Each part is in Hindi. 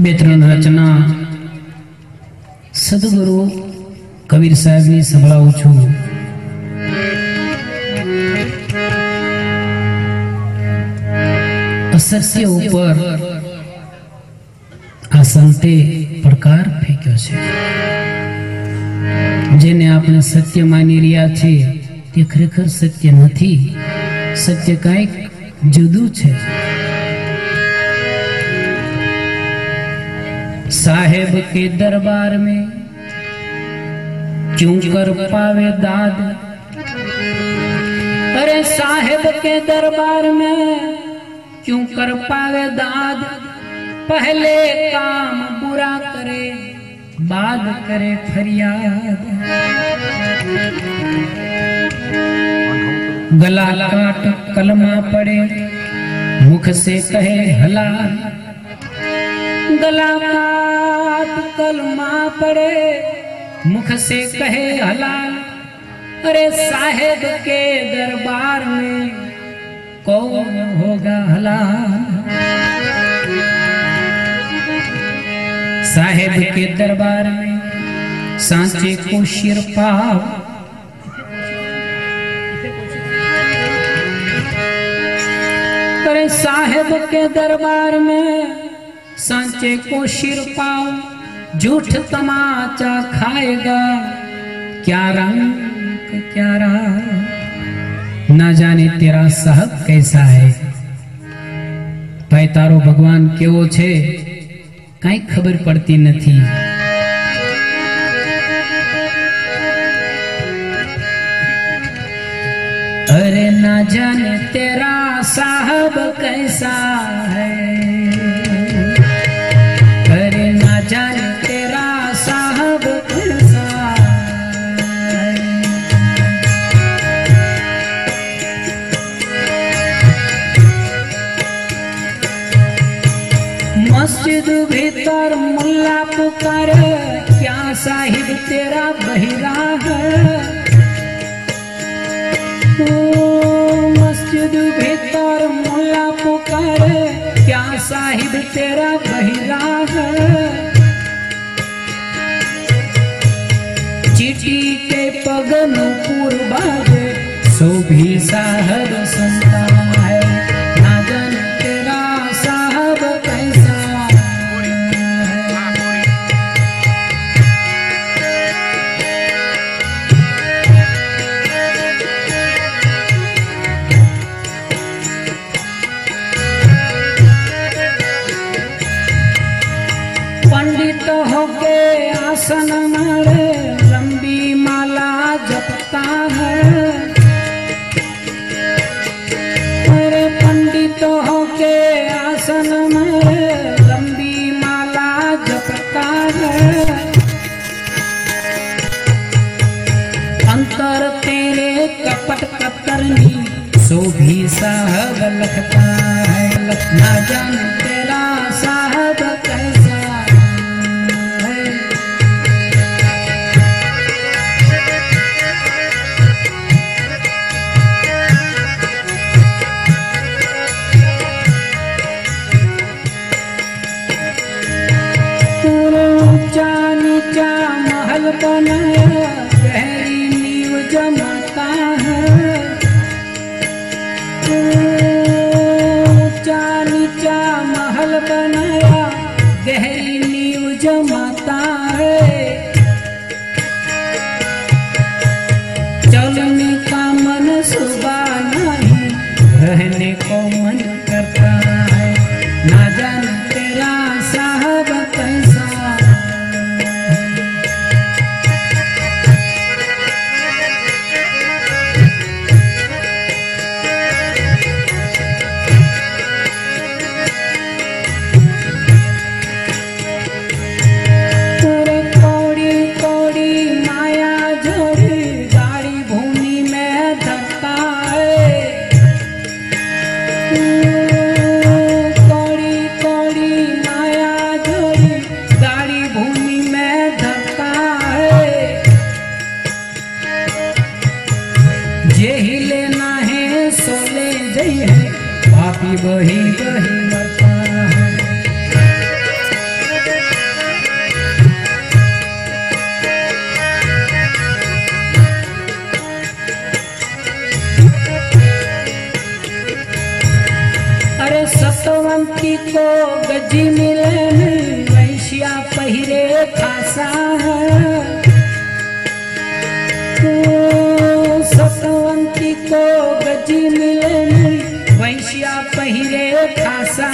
બે ત્રણ રચના. સદગુરુ કબીર સાહેબની સંભળાવું છું. અસત્ય ઉપર આ સંતે પડકાર ફેંક્યો છે. જેને આપણે સત્ય માની રહ્યા છીએ, તે ખરેખર સત્ય નથી. સત્ય કાંઈક જુદું છે. साहेब के दरबार में क्यों कर पावे दाद? अरे साहेब के दरबार में क्यों कर पावे दाद? पहले काम बुरा करे, बाद करे फरियाद। गला काट, कलमा पड़े, मुख से कहे हलाल। गला काट कलमा पड़े। मुख से कहे हलाल अरे साहेब के दरबार में कौन होगा हलाल साहेब के दरबार में सांचे को शिर पाव। अरे साहेब के दरबार में सांचे को शिर पाओ झूठ तमाचा खाएगा क्या रंग क्या राह ना जाने तेरा साहब कैसा है ભાઈ તારો ભગવાન કેવો છે કઈ ખબર પડતી નથી अरे ना जाने तेरा साहब कैसा है मस्जिद भीतर मुल्ला पुकारे क्या साहिब तेरा बहिरा है? ओ, मस्जिद भीतर मुल्ला पुकारे क्या साहिब तेरा बहिरा है? चीटी के पगन पूर्वागे सो भी साहब संता आसन मारे लंबी माला जपता है। अरे पंडित होके आसन मारे लंबी माला जपता है। अंतर तेरे कपट कतरनी सो भी साहब लखता है, लखना जान जमाता है। ऊँचा नीचा महल बनाया गहरी नींव जमाता है। चलने का मन सुबह की बही बही अरे सतवंती को गजी मिले वैश्या पहिरे खासा है। सतवंती को गजी मिले वैश्या पहिरे खासा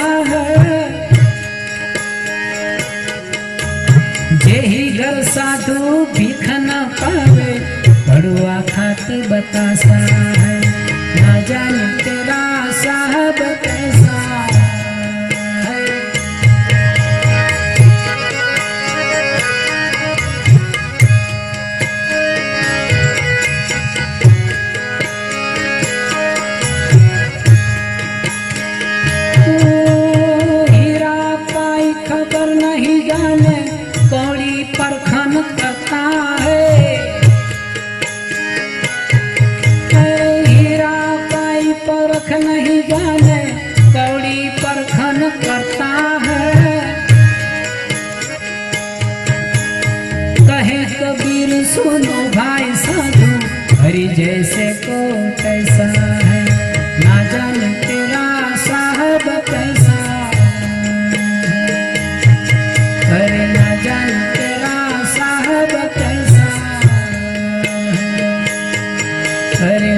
जेही घर साधु भीख न पावे बड़ुआ खात बतासा है। ना जाने कैसा है? ना जाने तेरा साहब कैसा अरे ना जाने तेरा साहब कैसा अरे